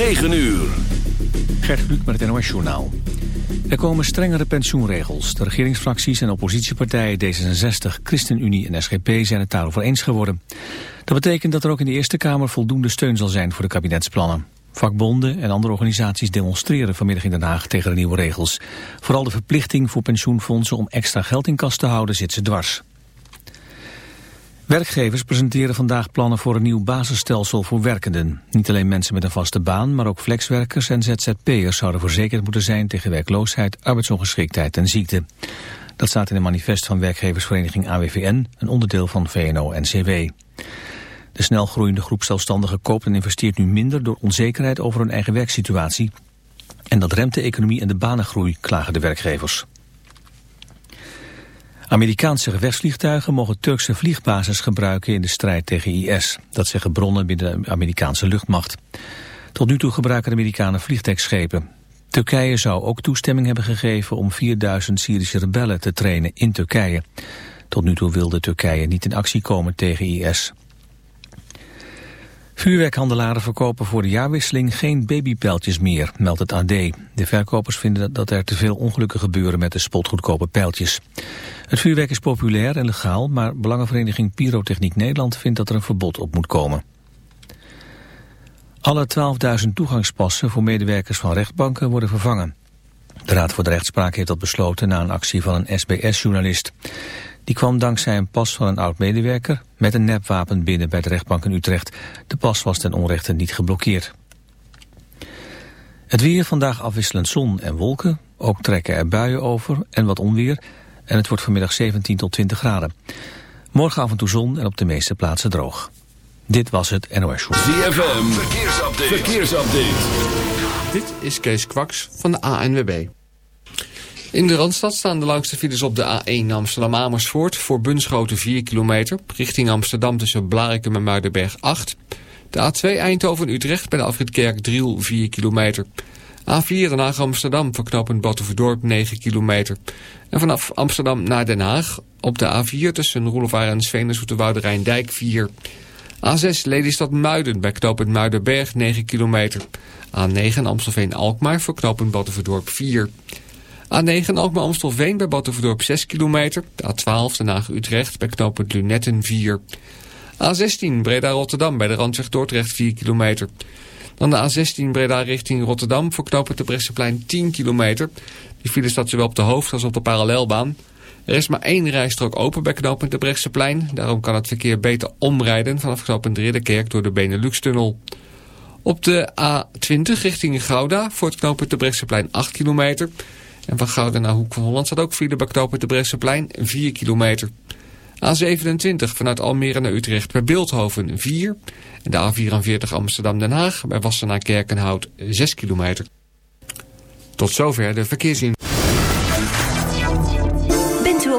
9 uur. Gert Kluk met het NOS Journaal. Er komen strengere pensioenregels. De regeringsfracties en oppositiepartijen D66, ChristenUnie en SGP zijn het daarover eens geworden. Dat betekent dat er ook in de Eerste Kamer voldoende steun zal zijn voor de kabinetsplannen. Vakbonden en andere organisaties demonstreren vanmiddag in Den Haag tegen de nieuwe regels. Vooral de verplichting voor pensioenfondsen om extra geld in kas te houden zit ze dwars. Werkgevers presenteren vandaag plannen voor een nieuw basisstelsel voor werkenden. Niet alleen mensen met een vaste baan, maar ook flexwerkers en ZZP'ers zouden verzekerd moeten zijn tegen werkloosheid, arbeidsongeschiktheid en ziekte. Dat staat in een manifest van werkgeversvereniging AWVN, een onderdeel van VNO-NCW. De snel groeiende groep zelfstandigen koopt en investeert nu minder door onzekerheid over hun eigen werksituatie. En dat remt de economie en de banengroei, klagen de werkgevers. Amerikaanse gevechtsvliegtuigen mogen Turkse vliegbasis gebruiken in de strijd tegen IS. Dat zeggen bronnen binnen de Amerikaanse luchtmacht. Tot nu toe gebruiken de Amerikanen vliegtuigschepen. Turkije zou ook toestemming hebben gegeven om 4000 Syrische rebellen te trainen in Turkije. Tot nu toe wilde Turkije niet in actie komen tegen IS. Vuurwerkhandelaren verkopen voor de jaarwisseling geen babypijltjes meer, meldt het AD. De verkopers vinden dat er te veel ongelukken gebeuren met de spotgoedkope pijltjes. Het vuurwerk is populair en legaal, maar Belangenvereniging Pyrotechniek Nederland vindt dat er een verbod op moet komen. Alle 12.000 toegangspassen voor medewerkers van rechtbanken worden vervangen. De Raad voor de Rechtspraak heeft dat besloten na een actie van een SBS-journalist. Die kwam dankzij een pas van een oud-medewerker met een nepwapen binnen bij de rechtbank in Utrecht. De pas was ten onrechte niet geblokkeerd. Het weer vandaag afwisselend zon en wolken. Ook trekken er buien over en wat onweer. En het wordt vanmiddag 17 tot 20 graden. Morgen af en toe zon en op de meeste plaatsen droog. Dit was het NOS Show. ZFM, verkeersupdate. verkeersupdate. Dit is Kees Kwaks van de ANWB. In de Randstad staan de langste files op de A1 Amsterdam-Amersfoort... voor Bunschoten 4 kilometer, richting Amsterdam tussen Blarikum en Muidenberg 8. De A2 Eindhoven-Utrecht bij de afrit Driel 4 kilometer. A4 Den Haag-Amsterdam voor knooppunt Batuverdorp 9 kilometer. En vanaf Amsterdam naar Den Haag op de A4 tussen Roelofaar en Sveen en Rijndijk 4 A6 Lelystad-Muiden bij knooppunt Muidenberg 9 kilometer. A9 Amstelveen-Alkmaar voor knooppunt Batuverdorp 4 A9 Alkmaar-Amstelveen bij Batuverdorp 6 kilometer. De A12 Den Haag-Utrecht bij knooppunt Lunetten 4. A16 Breda-Rotterdam bij de Randweg Dordrecht 4 kilometer. Dan de A16 Breda richting Rotterdam voor knooppunt de Bresseplein 10 kilometer. Die file staat zowel op de hoofd- als op de parallelbaan. Er is maar één rijstrook open bij knooppunt de Brechtseplein. Daarom kan het verkeer beter omrijden vanaf knooppunt Ridderkerk door de Benelux-tunnel. Op de A20 richting Gouda voor het knooppunt de Brechtseplein 8 kilometer. En van Gouda naar Hoek van Holland staat ook file bij knooppunt de Brechtseplein 4 kilometer. A27 vanuit Almere naar Utrecht bij Beeldhoven 4. En de A44 Amsterdam-Den Haag bij Wassenaar-Kerkenhout 6 kilometer. Tot zover de verkeersin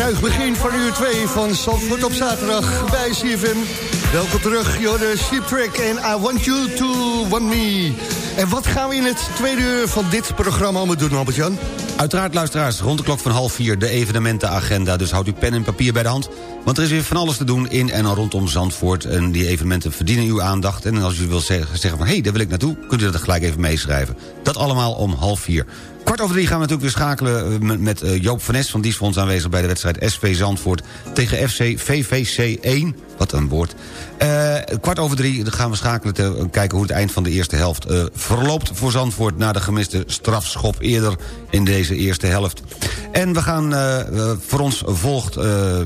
Ruig begin van uur 2 van Zandvoort op zaterdag bij CFM. Welkom terug, Jorde Sheep Track en I Want You To Want Me. En wat gaan we in het tweede uur van dit programma allemaal doen, Albert-Jan? Uiteraard, luisteraars, rond de klok van half vier de evenementenagenda. Dus houd uw pen en papier bij de hand. Want er is weer van alles te doen in en rondom Zandvoort. En die evenementen verdienen uw aandacht. En als u wilt zeggen, zeggen van, hé, hey, daar wil ik naartoe... kunt u dat gelijk even meeschrijven. Dat allemaal om half vier. Kwart over drie gaan we natuurlijk weer schakelen eh, met eh, Joop van Nes... van Diesfonds aanwezig bij de wedstrijd SV Zandvoort... tegen FC VVC 1. Wat een woord. Uh, kwart over drie gaan we schakelen te kijken hoe het eind van de eerste helft verloopt voor Zandvoort... na de gemiste strafschop eerder in deze eerste helft. En we gaan, voor ons volgt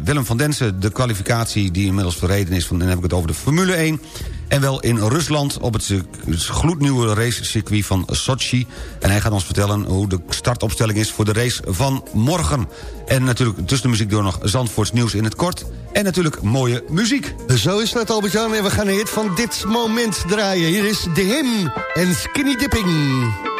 Willem van Densen de kwalificatie die inmiddels verreden is... Van, dan heb ik het over de Formule 1... En wel in Rusland op het gloednieuwe racecircuit van Sochi. En hij gaat ons vertellen hoe de startopstelling is voor de race van morgen. En natuurlijk tussen de muziek door nog Zandvoorts nieuws in het kort. En natuurlijk mooie muziek. Zo is het Albert-Jan en we gaan een hit van dit moment draaien. Hier is De Him en Skinny Dipping.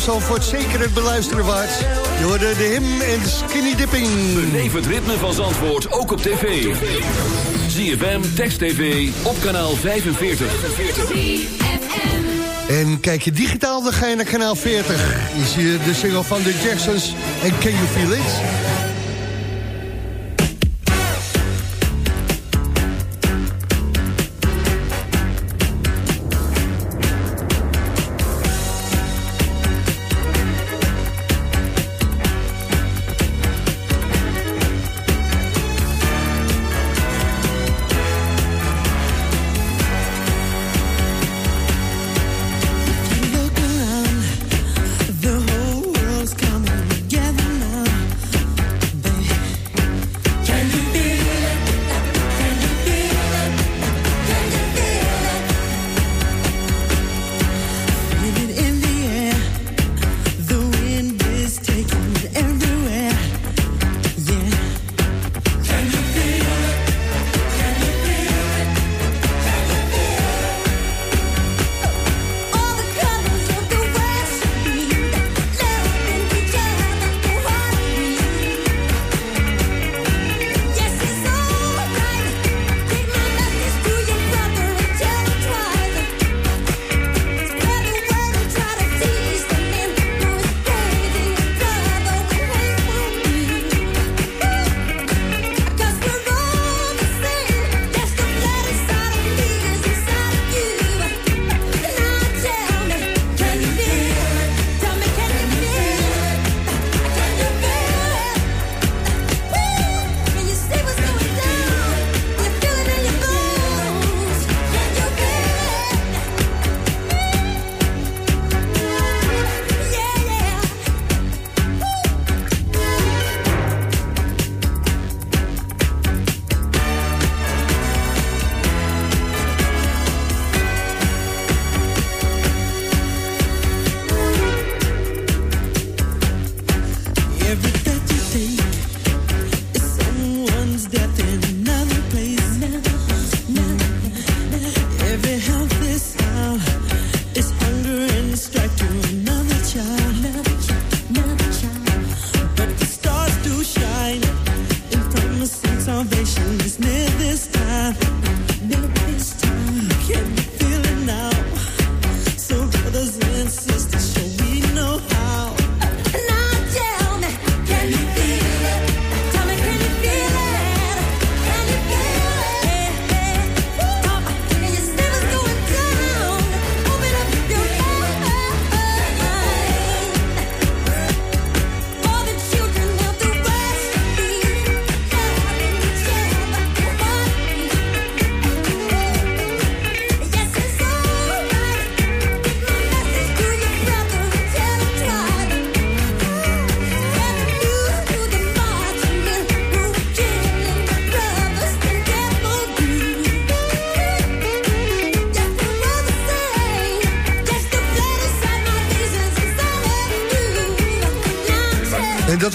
CFM Zalvoort zeker het beluisteren waard. Je hoorde de him en skinny dipping. Beleef het ritme van Zandvoort ook op tv. ZFM, Text TV, op kanaal 45. En kijk je digitaal, dan ga je naar kanaal 40. Je ziet de single van The Jacksons en Can You Feel It?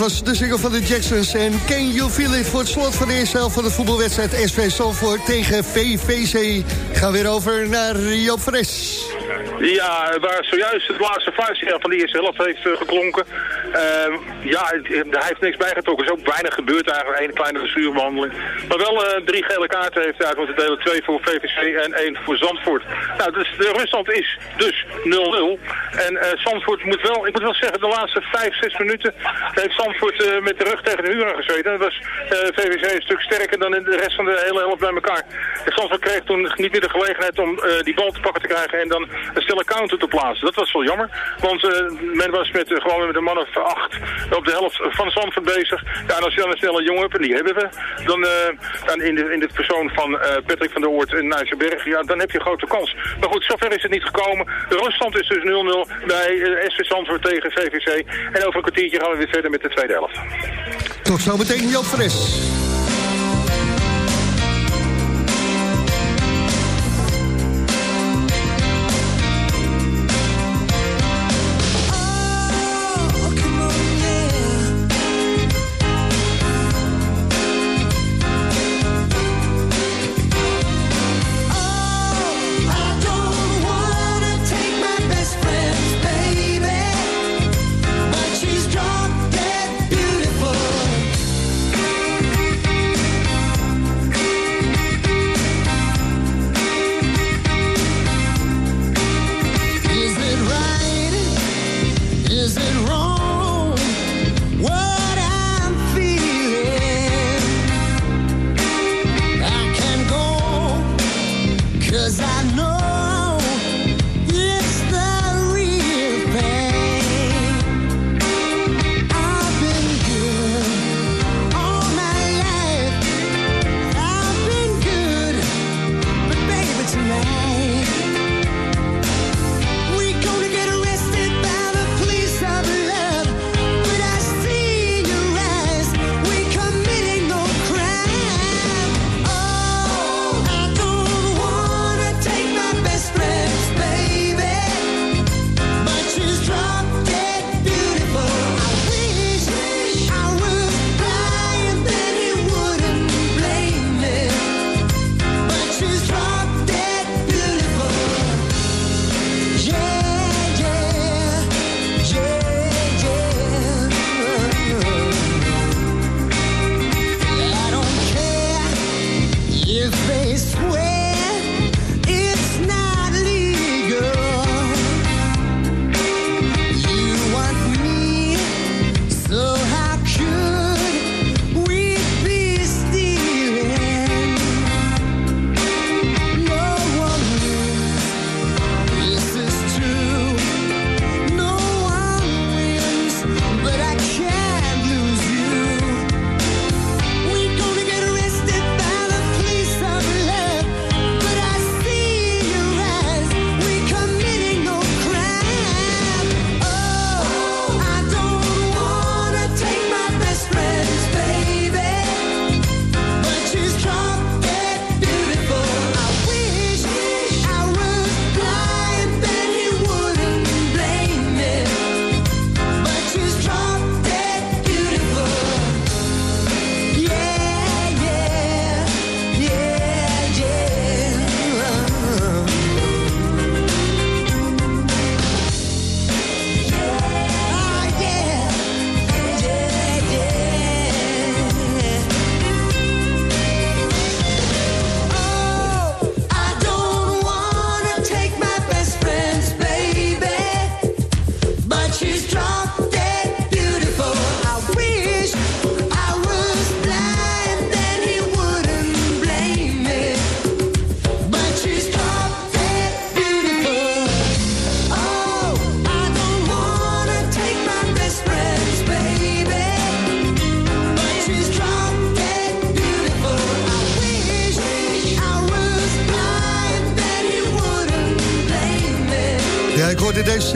De single van de Jacksons. En Can You Feel It voor het slot van de eerste helft van de voetbalwedstrijd SV Salford tegen VVC. Gaan weer over naar Joop Fres. Ja, waar zojuist het laatste fluitsignaal van de eerste helft heeft uh, geklonken. Uh, ja, hij heeft niks bijgetrokken. Er is ook weinig gebeurd eigenlijk. Een kleine bestuurbehandeling. Maar wel uh, drie gele kaarten heeft hij uit moeten delen. Twee voor VVC en één voor Zandvoort. Nou, dus de ruststand is dus 0-0. En Zandvoort moet wel, ik moet wel zeggen, de laatste vijf, zes minuten heeft Zandvoort met de rug tegen de muur gezeten. Dat was VVC een stuk sterker dan in de rest van de hele helft bij elkaar. En Zandvoort kreeg toen niet meer de gelegenheid om die bal te pakken te krijgen en dan een stille counter te plaatsen. Dat was wel jammer, want uh, men was met, uh, gewoon met een man of acht op de helft van Zandvoort bezig. Ja, en als je dan een snelle jongen hebt, en die hebben we, dan, uh, dan in, de, in de persoon van Patrick van der Oort en Nijsselberg, ja, dan heb je grote kans. Maar goed, zover is het niet gekomen. De ruststand is dus 0-0 bij SV Zandvoort tegen VVC. En over een kwartiertje gaan we weer verder met de tweede helft. Tot zometeen Joop Fres.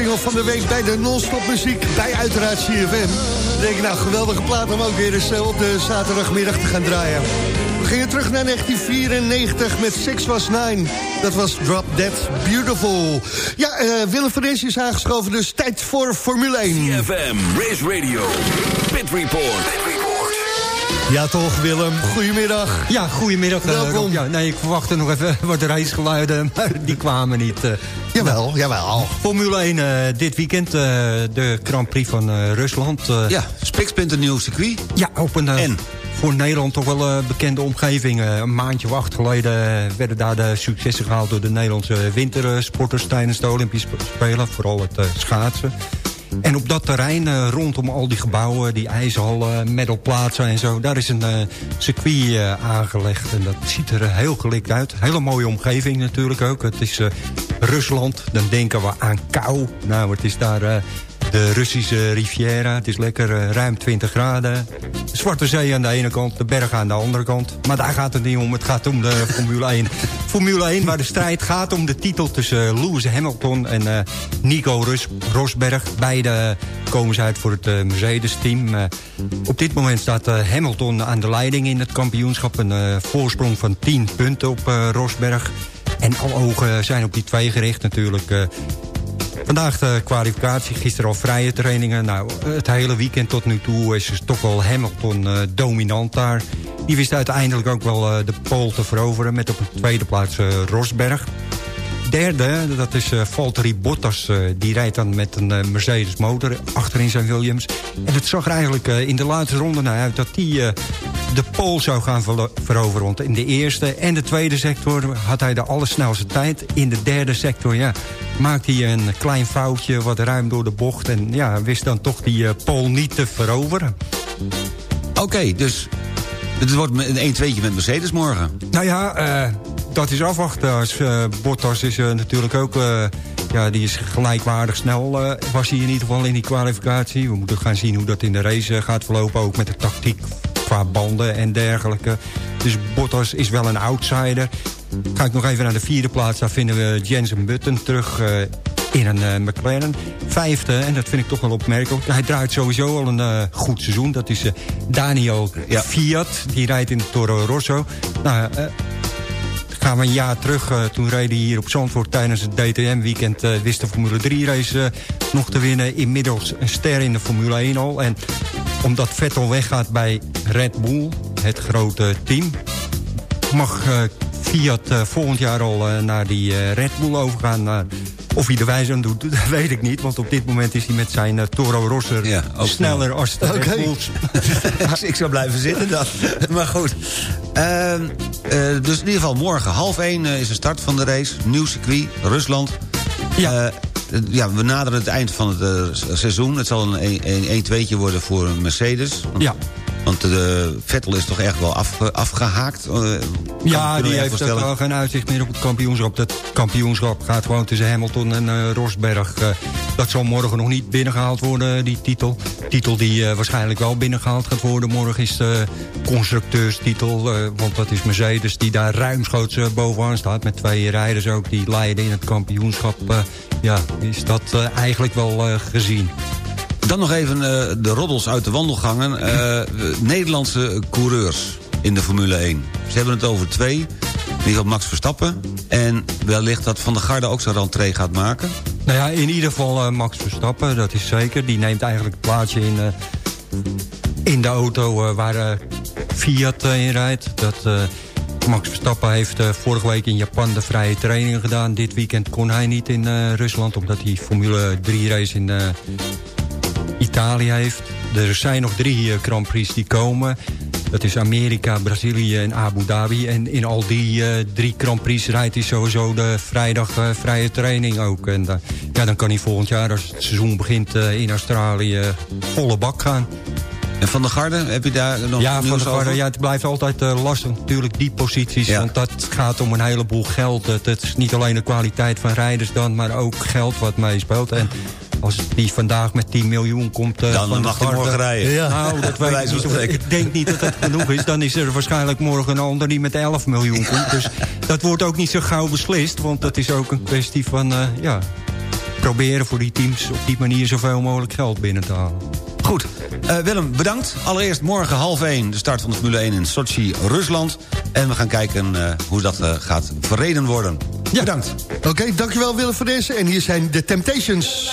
Van de week bij de non-stop muziek bij uiteraard CFM. Dan denk ik, nou, geweldige plaat om ook weer eens eh, op de zaterdagmiddag te gaan draaien. We gingen terug naar 1994 met Six Was Nine. Dat was Drop Dead Beautiful. Ja, uh, Willem van is aangeschoven, dus tijd voor Formule 1. CFM, Race Radio, Pit Report. Ja toch, Willem. Goedemiddag. Ja, goedemiddag. eh, Welkom. Rob. ja, nee, ik verwachtte nog even wat racegeluiden, maar die kwamen niet. eh. Jawel, jawel. Formule 1 eh, dit weekend, eh, de Grand Prix van eh, Rusland. Ja, spiksplinternieuw circuit. ja, op een En? voor Nederland toch wel een bekende omgeving. Een maandje of acht geleden werden daar de successen gehaald... door de Nederlandse wintersporters tijdens de Olympische Spelen. Vooral het schaatsen. En op dat terrein, eh, rondom al die gebouwen, die ijshallen, medalplaatsen en zo... daar is een eh, circuit eh, aangelegd en dat ziet er heel gelikt uit. Hele mooie omgeving natuurlijk ook. Het is Rusland, dan denken we aan kou. Nou, het is daar... eh, de Russische Riviera, het is lekker eh, ruim 20 graden. De Zwarte Zee aan de ene kant, de bergen aan de andere kant. Maar daar gaat het niet om, het gaat om de Formule 1. Formule 1, waar de strijd gaat om de titel tussen Lewis Hamilton en eh, Nico Ros Rosberg. Beide komen ze uit voor het eh, Mercedes-team. Eh, op dit moment staat eh, Hamilton aan de leiding in het kampioenschap. Een eh, voorsprong van 10 punten op eh, Rosberg. En alle ogen zijn op die twee gericht natuurlijk... Vandaag de kwalificatie, gisteren al vrije trainingen. Nou, het hele weekend tot nu toe is toch wel Hamilton eh, dominant daar. Die wist uiteindelijk ook wel eh, de pole te veroveren... met op een tweede plaats eh, Rosberg. Derde, dat is Valtteri Bottas. die rijdt dan met een Mercedes motor achterin zijn Williams. En het zag eigenlijk in de laatste ronde naar uit... dat die de pole zou gaan veroveren. Want in de eerste en de tweede sector had hij de allersnelste tijd. In de derde sector, ja, maakte hij een klein foutje... wat ruim door de bocht. En ja, wist dan toch die eh, pole niet te veroveren. Oké, dus het wordt een 1-2'tje met Mercedes morgen. Nou ja, eh, dat is afwachten. Als, eh, Bottas is natuurlijk ook... ja, die is gelijkwaardig snel, was hij in ieder geval in die kwalificatie. We moeten gaan zien hoe dat in de race gaat verlopen. Ook met de tactiek qua banden en dergelijke. Dus Bottas is wel een outsider. Ga ik nog even naar de vierde plaats. Daar vinden we Jensen Button terug eh, in een eh, McLaren. Vijfde, en dat vind ik toch wel opmerkelijk. Hij draait sowieso al een eh, goed seizoen. Dat is Daniel Ja. Fiat. Die rijdt in de Toro Rosso. Nou, gaan we een jaar terug. toen reden hier op Zandvoort tijdens het DTM-weekend... wist de Formule 3-race eh, nog te winnen. Inmiddels een ster in de Formule 1 al. En omdat Vettel weggaat bij Red Bull, het grote team... mag Fiat eh, volgend jaar al eh, naar die eh, Red Bull overgaan. Of hij de wijze aan doet, dat weet ik niet. Want op dit moment is hij met zijn Toro Ja, ook sneller als de Oké. Red Bulls. ik zou blijven zitten dan. maar goed. Ehm, eh, dus in ieder geval morgen half één eh, is de start van de race. Nieuw circuit, Rusland. Ja. Ja, we naderen het eind van het seizoen. Het zal een 1-2'tje worden voor Mercedes. Ja. Want de Vettel is toch echt wel afge- afgehaakt. eh, Ja, die heeft ook geen uitzicht meer op het kampioenschap. Dat kampioenschap gaat gewoon tussen Hamilton en eh, Rosberg. Eh, dat zal morgen nog niet binnengehaald worden, die titel. Titel die eh, waarschijnlijk wel binnengehaald gaat worden. Morgen is de constructeurstitel. eh, want dat is Mercedes die daar ruimschoots eh, bovenaan staat. Met twee rijders ook die leiden in het kampioenschap. eh, ja, is dat eh, eigenlijk wel eh, gezien. Dan nog even eh, de roddels uit de wandelgangen. Eh, Nederlandse coureurs in de Formule 1. Ze hebben het over twee. Ieder geval Max Verstappen. En wellicht dat Van der Garde ook zijn rentree gaat maken. Nou ja, in ieder geval eh, Max Verstappen, dat is zeker. Die neemt eigenlijk het plaatsje in, in de auto waar Fiat in rijdt. Dat, Max Verstappen heeft vorige week in Japan de vrije trainingen gedaan. Dit weekend kon hij niet in Rusland, omdat hij Formule 3 race in Italië heeft. Er zijn nog drie eh, Grand Prix die komen. Dat is Amerika, Brazilië en Abu Dhabi. En in al die eh, drie Grand Prix rijdt hij sowieso de vrijdag eh, vrije training ook. En ja, dan kan hij volgend jaar, als het seizoen begint in Australië, volle bak gaan. En Van der Garde, heb je daar nog Ja, van nieuws de Garde, over? ja, het blijft altijd lastig natuurlijk, die posities. Ja. Want dat gaat om een heleboel geld. Het, het is niet alleen de kwaliteit van rijders dan, maar ook geld wat meespeelt. En als die vandaag met 10 miljoen komt... eh, Dan van mag hij morgen rijden. Ja. Nou, dat weet ik niet. of-. Ik denk niet dat dat genoeg is. Dan is er waarschijnlijk morgen een ander die met 11 miljoen komt. Dus dat wordt ook niet zo gauw beslist. Want dat is ook een kwestie van, eh, ja... proberen voor die teams op die manier zoveel mogelijk geld binnen te halen. Goed. Eh, Willem, bedankt. Allereerst morgen half 1 de start van de Formule 1 in Sochi, Rusland. En we gaan kijken hoe dat gaat verreden worden. Bedankt. Oké, dankjewel Willem van Dessen. En hier zijn de Temptations.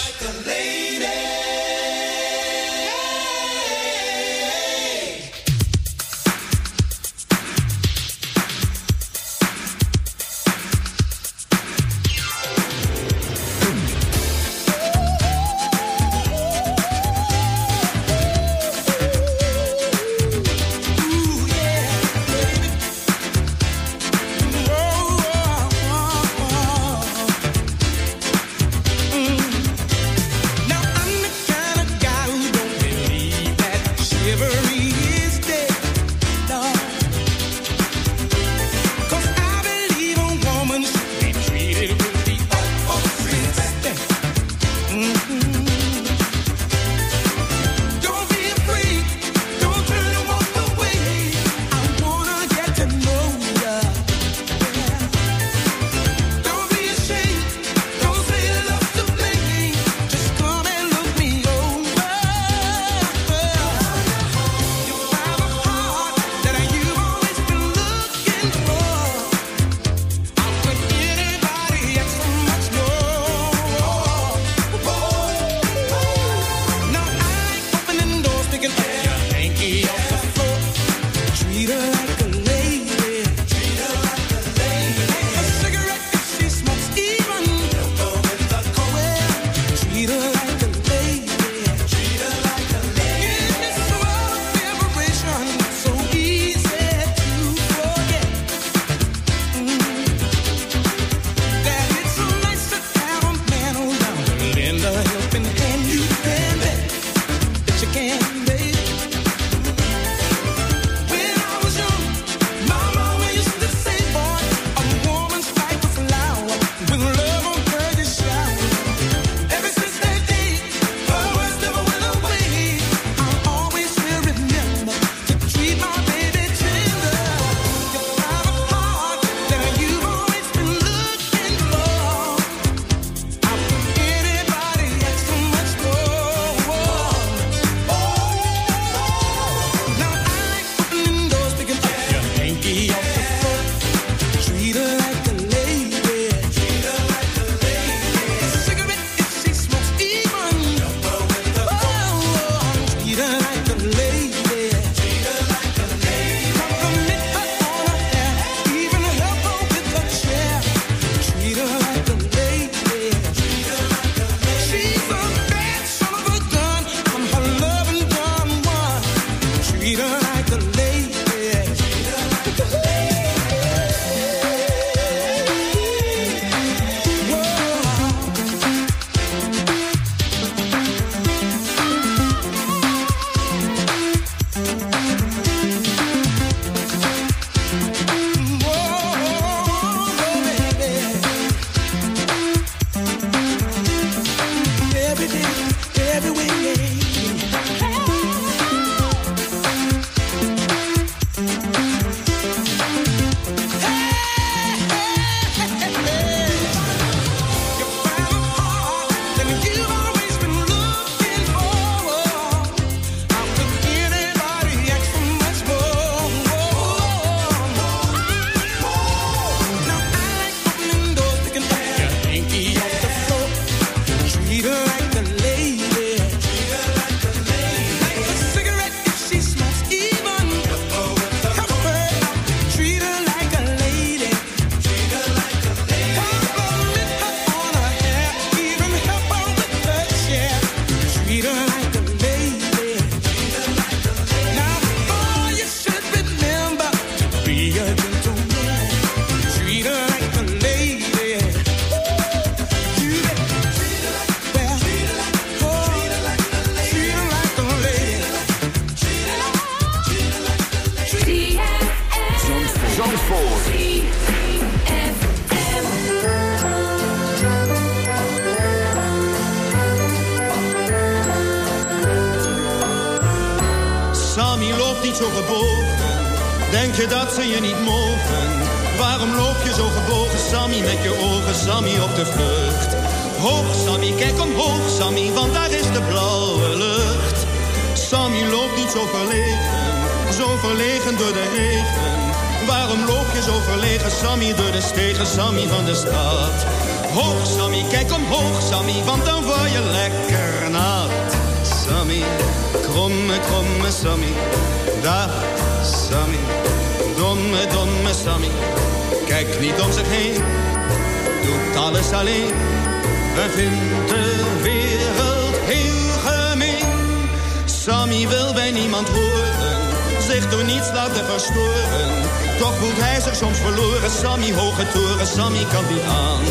Soms verloren, Sammy, hoge toren, Sammy kan niet aan.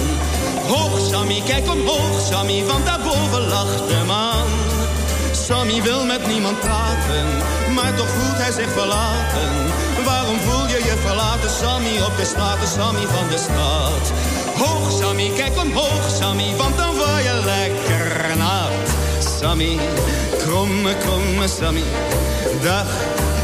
Hoog Sammy, kijk omhoog Sammy, want daarboven lacht de maan. Sammy wil met niemand praten, maar toch voelt hij zich verlaten. Waarom voel je je verlaten, Sammy, op de straten, Sammy van de stad? Hoog Sammy, kijk omhoog Sammy, want dan word je lekker nat. Sammy, kromme, kromme Sammy, dag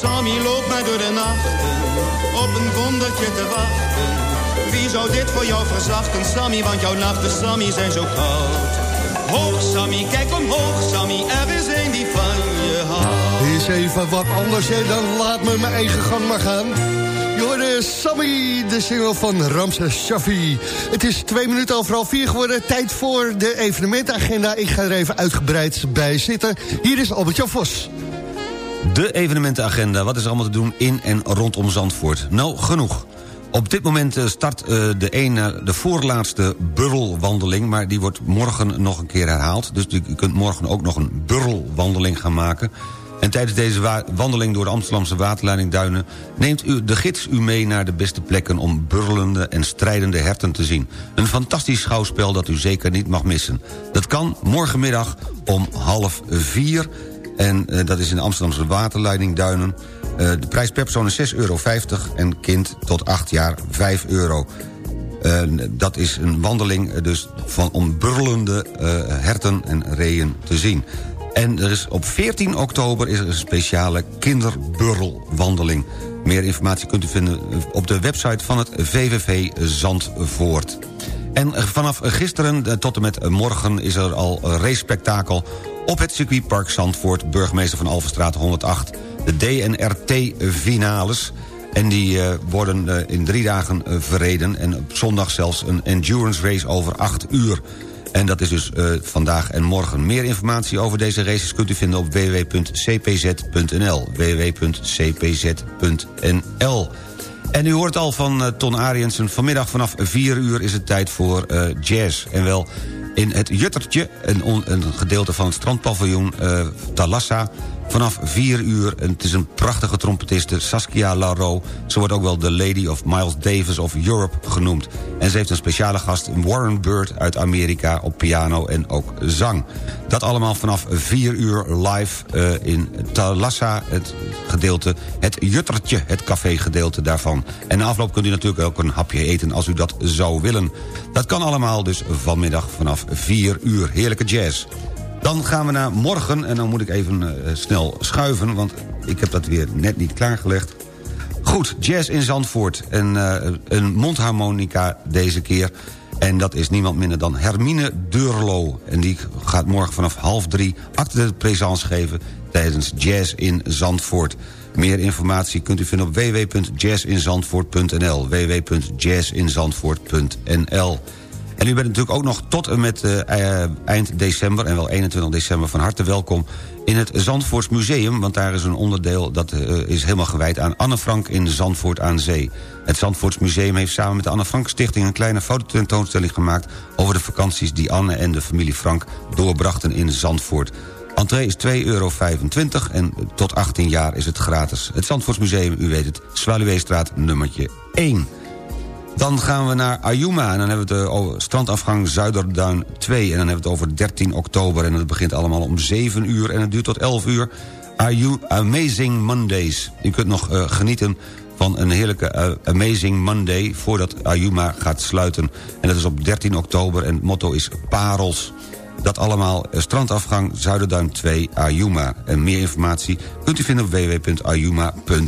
Sammy loopt mij door de nachten, op een wondertje te wachten. Wie zou dit voor jou verzachten, Sammy, want jouw nachten, Sammy, zijn zo koud. Hoog Sammy, kijk omhoog Sammy, er is een die van je houdt. Is even wat anders hè, dan laat me mijn eigen gang maar gaan. Je hoorde Sammy, de single van Ramses Shaffi. Het is twee minuten overal vier geworden. Tijd voor de evenementagenda. Ik ga er even uitgebreid bij zitten. Hier is Albert-Jan Vos. De evenementenagenda, wat is er allemaal te doen in en rondom Zandvoort? Nou, genoeg. Op dit moment eh, start eh, de, ene, de voorlaatste burrelwandeling... maar die wordt morgen nog een keer herhaald. Dus u kunt morgen ook nog een burrelwandeling gaan maken. En tijdens deze wa- wandeling door de Amsterdamse waterleiding Duinen... neemt u de gids u mee naar de beste plekken... om burrelende en strijdende herten te zien. Een fantastisch schouwspel dat u zeker niet mag missen. Dat kan morgenmiddag om half vier... En eh, dat is in de Amsterdamse waterleiding Duinen. Eh, de prijs per persoon is 6,50 euro en kind tot 8 jaar 5 euro. Eh, dat is een wandeling dus van om burlende eh, herten en reeën te zien. En er is op 14 oktober is er een speciale kinderburrelwandeling. Meer informatie kunt u vinden op de website van het VVV Zandvoort. En vanaf gisteren tot en met morgen is er al een race-spektakel... op het circuitpark Zandvoort, burgemeester van Alverstraat 108... de DNRT-finales. En die eh, worden eh, in drie dagen eh, verreden. En op zondag zelfs een endurance race over acht uur. En dat is dus vandaag en morgen. Meer informatie over deze races kunt u vinden op www.cpz.nl. www.cpz.nl En u hoort al van Ton Ariensen. Vanmiddag vanaf 4 uur is het tijd voor jazz. En wel in het Juttertje, een, een gedeelte van het strandpaviljoen eh, Talassa... Vanaf 4 uur, en het is een prachtige trompetiste, Saskia Larro. Ze wordt ook wel de Lady of Miles Davis of Europe genoemd. En ze heeft een speciale gast, Warren Bird uit Amerika... op piano en ook zang. Dat allemaal vanaf 4 uur live eh, in Talassa, het gedeelte... het Juttertje, het café-gedeelte daarvan. En na afloop kunt u natuurlijk ook een hapje eten als u dat zou willen. Dat kan allemaal dus vanmiddag vanaf 4 uur. Heerlijke jazz. Dan gaan we naar morgen, en dan moet ik even eh, snel schuiven... want ik heb dat weer net niet klaargelegd. Goed, jazz in Zandvoort. En, eh, een mondharmonica deze keer. En dat is niemand minder dan Hermine Deurlo. En die gaat morgen vanaf half drie acte de présence geven... tijdens Jazz in Zandvoort. Meer informatie kunt u vinden op www.jazzinzandvoort.nl www.jazzinzandvoort.nl en u bent natuurlijk ook nog tot en met eh, eh, eind december... en wel 21 december van harte welkom in het Zandvoorts Museum... want daar is een onderdeel dat eh, is helemaal gewijd aan Anne Frank in Zandvoort aan Zee. Het Zandvoorts Museum heeft samen met de Anne Frank Stichting... een kleine fototentoonstelling gemaakt over de vakanties... die Anne en de familie Frank doorbrachten in Zandvoort. Entree is 2,25 euro en tot 18 jaar is het gratis. Het Zandvoorts Museum, u weet het, Zwaluweestraat nummertje 1. Dan gaan we naar Ayuma en dan hebben we het eh, over strandafgang Zuiderduin 2. En dan hebben we het over 13 oktober en het begint allemaal om 7 uur... en het duurt tot 11 uur. Amazing Mondays. U kunt nog uh, genieten van een heerlijke uh, Amazing Monday... voordat Ayuma gaat sluiten. En dat is op 13 oktober en het motto is Parels. Dat allemaal strandafgang Zuiderduin 2 Ayuma. En meer informatie kunt u vinden op www.ayuma.nl.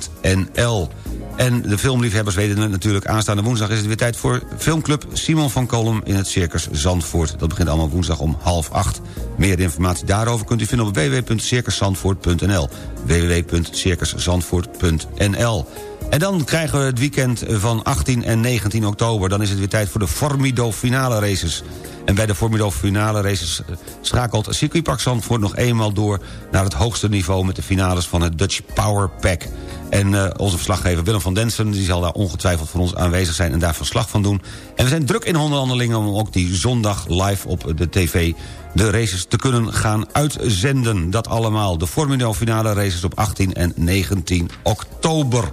En de filmliefhebbers weten het natuurlijk... aanstaande woensdag is het weer tijd voor filmclub Simon van Kolm... in het Circus Zandvoort. Dat begint allemaal woensdag om half acht. Meer informatie daarover kunt u vinden op www.circuszandvoort.nl www.circuszandvoort.nl en dan krijgen we het weekend van 18 en 19 oktober. Dan is het weer tijd voor de Formido finale races. En bij de Formido finale races schakelt circuitpark Zandvoort nog eenmaal door... naar het hoogste niveau met de finales van het Dutch Power Pack. En uh, onze verslaggever Willem van Densen die zal daar ongetwijfeld voor ons aanwezig zijn... en daar verslag van doen. En we zijn druk in onderhandelingen om ook die zondag live op de tv... de races te kunnen gaan uitzenden. Dat allemaal. De Formido finale races op 18 en 19 oktober.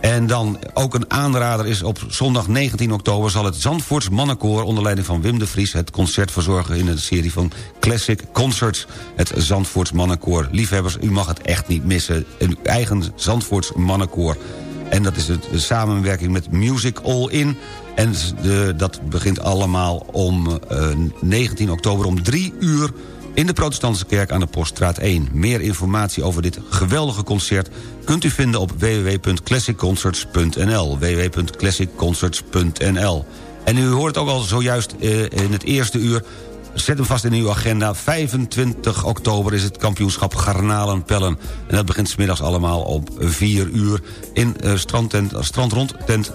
En dan ook een aanrader is op zondag 19 oktober... zal het Zandvoorts Mannenkoor onder leiding van Wim de Vries... het concert verzorgen in een serie van Classic Concerts. Het Zandvoorts Mannenkoor. Liefhebbers, u mag het echt niet missen. Een eigen Zandvoorts Mannenkoor. En dat is de samenwerking met Music All In... En de, dat begint allemaal om uh, 19 oktober om 3 uur in de Protestantse Kerk aan de Poststraat 1. Meer informatie over dit geweldige concert kunt u vinden op www.classicconcerts.nl www.classicconcerts.nl En u hoort ook al zojuist uh, in het eerste uur... Zet hem vast in uw agenda. 25 oktober is het kampioenschap Garnalenpellen. En dat begint smiddags allemaal op 4 uur... in uh, strandtent, strandrondtent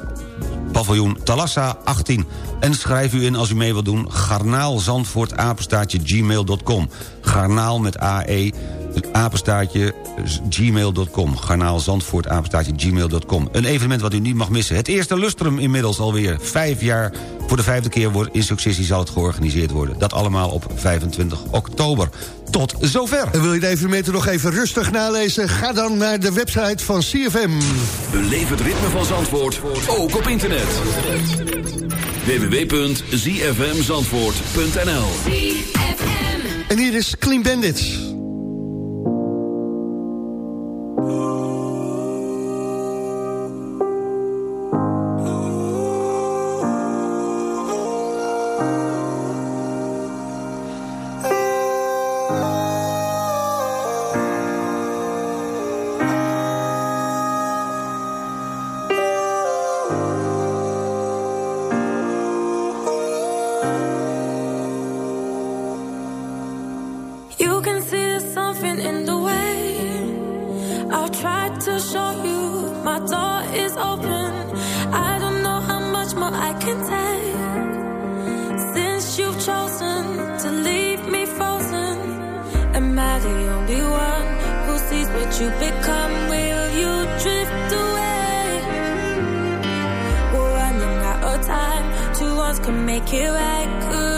paviljoen Talassa 18. En schrijf u in als u mee wilt doen... garnaalzandvoort apenstaartje gmail.com. Garnaal met AE apenstaartje gmail.com. Garnaal Zandvoort, apenstaartje gmail.com. Een evenement wat u niet mag missen. Het eerste lustrum inmiddels alweer. Vijf jaar, voor de vijfde keer wordt in successie zal het georganiseerd worden. Dat allemaal op 25 oktober. Tot zover. En wil je de evenementen nog even rustig nalezen? Ga dan naar de website van CFM. Beleef het ritme van Zandvoort, ook op internet. www.zfmzandvoort.nl En hier is Clean Bandits. To who sees what you become? Will you drift away? We're running out of time. Two ones can make it right.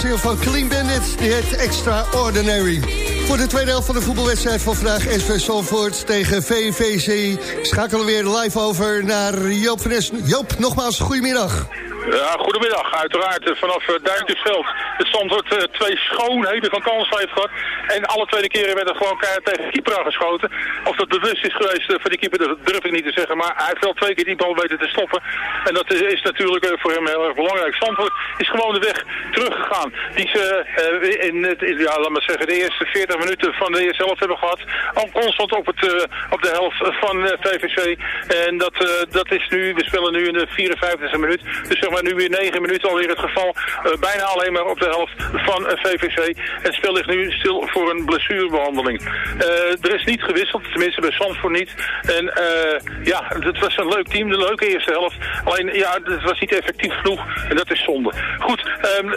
Single van Clean Bandit, die heet Extraordinary. Voor de tweede helft van de voetbalwedstrijd van vandaag SV Salvoort tegen VVC schakelen we weer live over naar Joop van Nes. Joop, nogmaals, goedemiddag. Ja, goedemiddag. Uiteraard eh, vanaf uh. Het stond wordt twee schoonheden van kansen heeft gehad. En alle tweede keren werd er gewoon keihard tegen de keeper aangeschoten. Of dat bewust is geweest eh, voor die keeper, dat durf ik niet te zeggen. Maar hij heeft wel twee keer die bal weten te stoppen. En dat is, natuurlijk eh, voor hem heel erg belangrijk. Zandvoort is gewoon de weg teruggegaan. Die ze eh, in, het, ja, laat maar zeggen, de eerste 40 minuten van de eerste helft hebben gehad. Al constant op, het, op de helft van VVC. En dat, dat is nu, we spelen nu in de 54e minuut. Dus zeg maar nu weer 9 minuten alweer het geval. Bijna alleen maar op de helft van VVC. En het spel ligt nu stil voor een blessurebehandeling. Eh, er is niet gewisseld, tenminste bij Zandvoort niet. En eh, ja, het was een leuk team, een leuke eerste helft. Alleen ja, het was niet effectief genoeg. En dat is zonde. Goed, eh,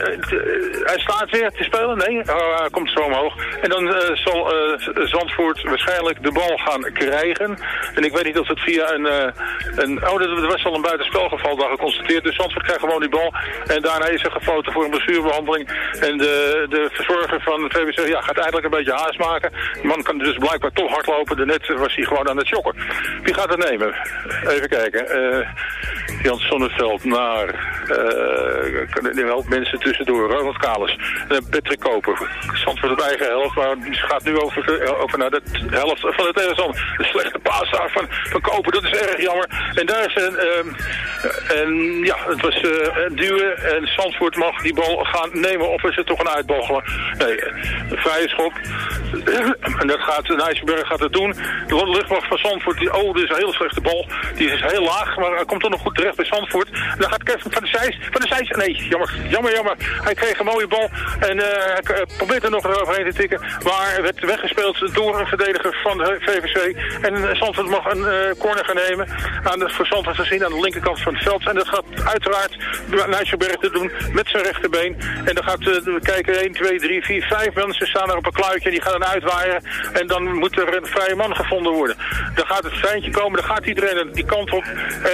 hij staat weer te spelen. Nee, Oh, hij komt zo omhoog. En dan eh, zal Zandvoort waarschijnlijk de bal gaan krijgen. En ik weet niet of het via een... een oh, er was al een buitenspelgeval daar geconstateerd. Dus Zandvoort krijgt gewoon die bal. En daarna is er gefloten voor een blessurebehandeling. En de, de verzorger van de VWC ja, gaat eigenlijk een beetje haast maken. De man kan dus blijkbaar toch hardlopen. Daarnet was hij gewoon aan het shocken. Wie gaat het nemen? Even kijken. Eh Jan Sonneveld naar eh, kan- er hoop mensen tussendoor. Ronald Kalis, uh, Patrick Koper. Zandvoort op eigen helft, maar die gaat nu over, eh, over naar de helft van het tegenstander. De slechte paas daar van, van Koper, dat is erg jammer. En daar is een, ehm, en ja, het was eh, duwen en Zandvoort mag die bal gaan nemen of is het toch een uitboggelen? Nee, een vrije schop. En dat gaat, Nijsselberg gaat het doen. De luchtmacht van Zandvoort, die, oh, dit is een hele slechte bal. Die is heel laag, maar hij komt toch nog goed terecht bij Zandvoort. En dan gaat Kevin van de Zijs, van de Zijs, nee, jammer, jammer, jammer. Hij kreeg een mooie bal en eh, hij eh, probeert er nog overheen te tikken. Maar werd weggespeeld door een verdediger van de VVC. En Zandvoort mag een eh, corner gaan nemen. Aan de, voor Zandvoort gezien aan de linkerkant van het veld. En dat gaat uiteraard Nijsselberg te doen met zijn rechterbeen. En dan gaat, eh, we kijken, 1, 2, 3, 4, 5 mensen staan er op een kluitje. Die gaan dan uitwaaien. En dan moet er een vrije gevonden worden. Dan gaat het seintje komen, dan gaat iedereen die kant op.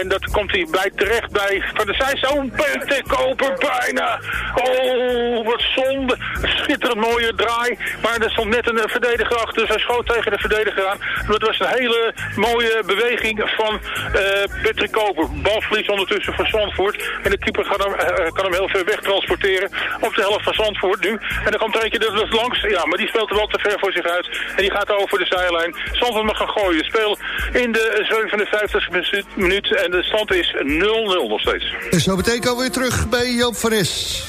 En dat komt hij bij terecht bij Van de Zijs. Oh, Peter Koper bijna. Oh, wat zonde. Schitterend mooie draai. Maar er stond net een verdediger achter. Dus hij schoot tegen de verdediger aan. Dat was een hele mooie beweging van eh Patrick Koper. Balverlies ondertussen van Zandvoort. En de keeper gaat hem, eh, kan hem heel ver weg transporteren. Op de helft van Zandvoort nu. En dan komt er eentje dat langs. Ja, maar die speelt er wel te ver voor zich uit. En die gaat over de zijlijn. Zandvoort mag gaan gooien. Speel in de 57 minuut. En de stand is 0-0 nog steeds. En zo komen we weer terug bij Joop van Es.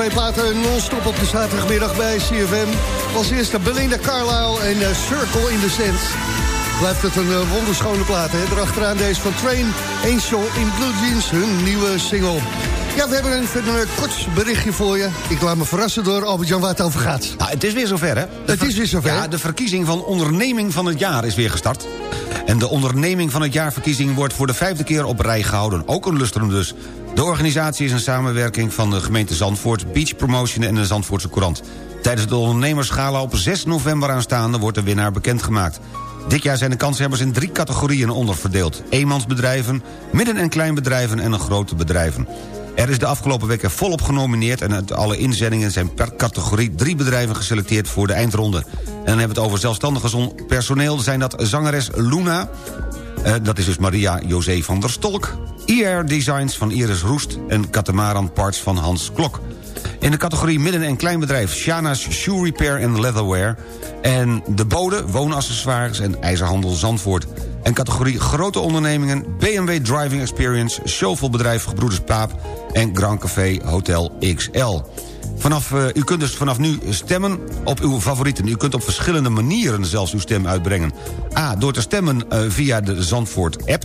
Twee platen non-stop op de zaterdagmiddag bij CFM. Als eerste Belinda Carlisle en eh, Circle in the Sand. Blijft het een eh, wonderschone plaat, hè? Erachteraan deze van Train, Angel in Blue Jeans, hun nieuwe single. Ja, we hebben even een eh, kort berichtje voor je. Ik laat me verrassen door Albert-Jan waar het over gaat. Nou, het is weer zover, hè? De Het is weer zover. Ja, de verkiezing van onderneming van het jaar is weer gestart. En de onderneming van het jaarverkiezing wordt voor de vijfde keer op rij gehouden. Ook een lustrum dus. De organisatie is een samenwerking van de gemeente Zandvoort... Beach Promotion en de Zandvoortse Courant. Tijdens de ondernemerschala op 6 november aanstaande... wordt de winnaar bekendgemaakt. Dit jaar zijn de kanshebbers in drie categorieën onderverdeeld. Eenmansbedrijven, midden- en kleinbedrijven en grote bedrijven. Er is de afgelopen weken volop genomineerd... en uit alle inzendingen zijn per categorie drie bedrijven geselecteerd voor de eindronde. En dan hebben we het over zelfstandig personeel. Zijn dat zangeres Luna, eh, dat is dus Maria José van der Stolk... IR Designs van Iris Roest en Katamaran Parts van Hans Klok. In de categorie midden- en kleinbedrijf Shana's Shoe Repair and Leatherware... en De Bode, Woonaccessoires en IJzerhandel Zandvoort. En categorie grote ondernemingen BMW Driving Experience... Shovelbedrijf Gebroeders Paap en Grand Café Hotel XL. Vanaf, eh, u kunt dus vanaf nu stemmen op uw favorieten. U kunt op verschillende manieren zelfs uw stem uitbrengen. A. Door te stemmen eh, via de Zandvoort-app.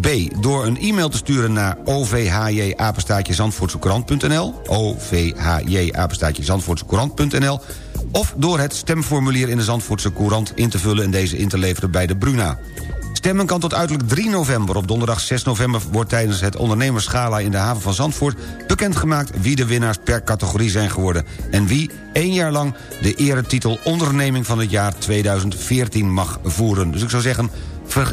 B. Door een e-mail te sturen naar ovhj-zandvoortsecourant.nl ovhj-zandvoortsecourant.nl of door het stemformulier in de Zandvoortse Courant in te vullen... en deze in te leveren bij de Bruna. Stemmen kan tot uiterlijk 3 november. Op donderdag 6 november wordt tijdens het ondernemerschala in de haven van Zandvoort... bekendgemaakt wie de winnaars per categorie zijn geworden... en wie één jaar lang de eretitel onderneming van het jaar 2014 mag voeren. Dus ik zou zeggen,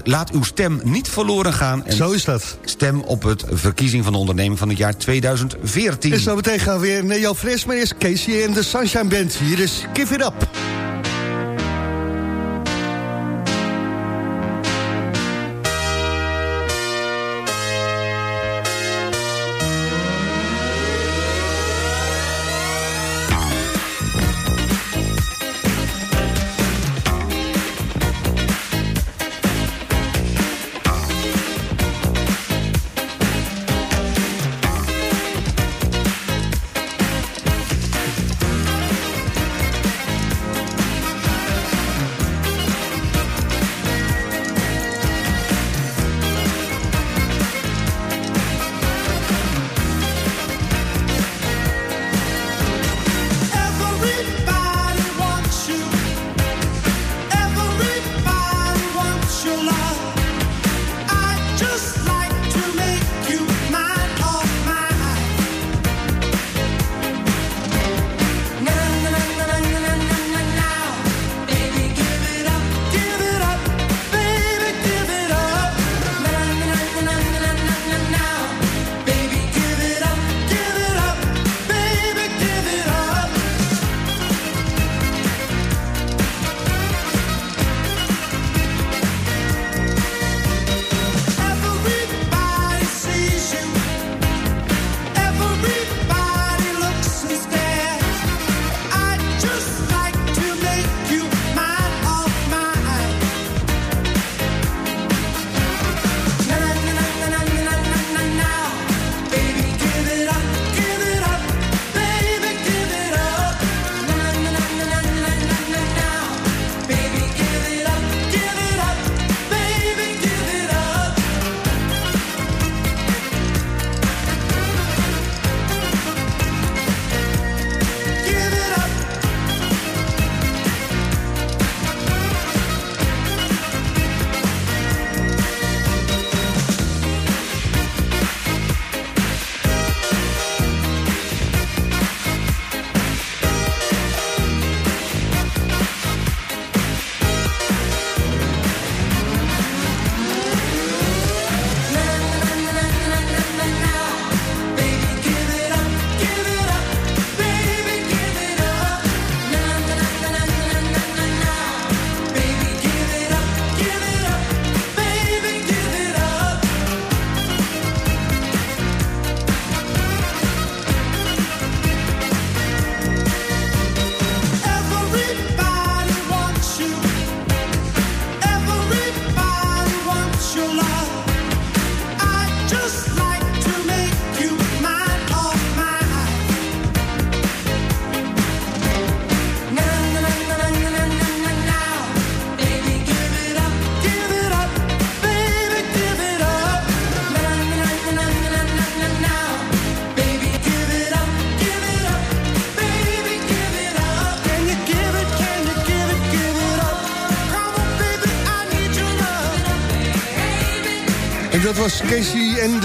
laat uw stem niet verloren gaan. En Zo is dat. Stem op het verkiezing van de onderneming van het jaar 2014. En zo meteen gaan we weer naar Jan Fres, maar eerst Casey en de Sunshine Band. Hier is Give It Up.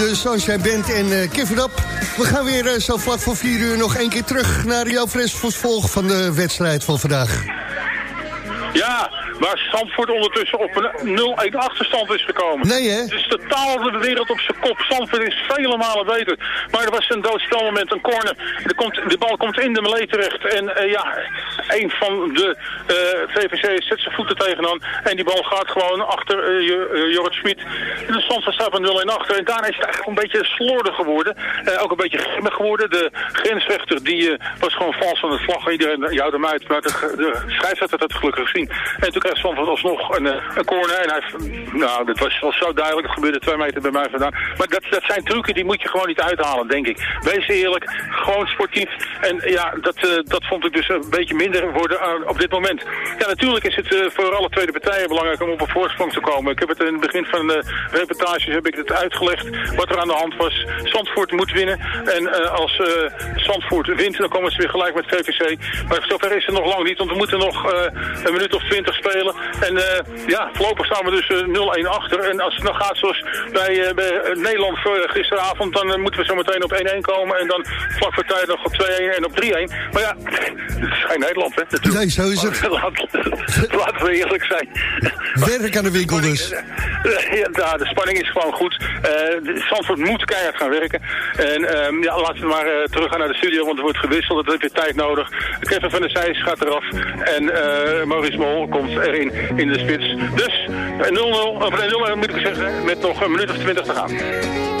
De Sunshine Band en uh, Give It Up. We gaan weer uh, zo vlak voor 4 uur nog één keer terug naar jouw vervolg van de wedstrijd van vandaag. Ja, waar Zandvoort ondertussen op een 0-1 achterstand is gekomen. Nee, hè? Het is totaal de wereld op zijn kop. Zandvoort is vele malen beter. Maar er was een doodspelmoment, een corner. De, komt, de bal komt in de melee terecht. En uh, ja, een van de uh, VVC zet zijn voeten tegenaan. En die bal gaat gewoon achter uh, Jorrit Smit. De staat van 0-1 achter. En daarna is het eigenlijk een beetje slordig geworden. ook een beetje grimmig geworden. De grensrechter die was gewoon vals van het vlag. Iedereen jouwde hem uit. Maar de, de scheidsrechter had het gelukkig gezien. En toen kreeg Zandvoort alsnog een, een corner. En hij, nou, dat was, was zo duidelijk. Het gebeurde twee meter bij mij vandaan. Maar dat, dat zijn trucken die moet je gewoon niet uithalen, denk ik. Wees eerlijk, gewoon sportief. En ja, dat, dat vond ik dus een beetje minder worden uh, op dit moment. Ja, natuurlijk is het uh, voor alle tweede partijen belangrijk om op een voorsprong te komen. Ik heb het in het begin van de reportages heb ik het uitgelegd wat er aan de hand was. Zandvoort moet winnen. En als Zandvoort wint, dan komen ze weer gelijk met VVC. Maar zover is het nog lang niet, want we moeten nog een minuut of twintig spelen. En ja, voorlopig staan we dus 0-1 achter. En als het nog gaat zoals bij, uh, bij Nederland gisteravond, dan uh, moeten we zo meteen op 1-1 komen. En dan vlak voor tijd nog op 2-1 en op 3-1. Maar ja, het is geen Nederland, hè? Natuurlijk. Nee, zo is het. Laten we eerlijk zijn. Werk aan de winkel dus. Ja, de spanning is gewoon goed. Uh, Zandvoort moet keihard gaan werken. En um, ja, laten we maar uh, terug gaan naar de studio, want er wordt gewisseld. Dat heeft weer tijd nodig. Kevin van der Zijs gaat eraf. En uh, Maurice Mol komt erin in de spits. Dus 0-0, of 0 moet ik zeggen, met nog een minuut of 20 te gaan.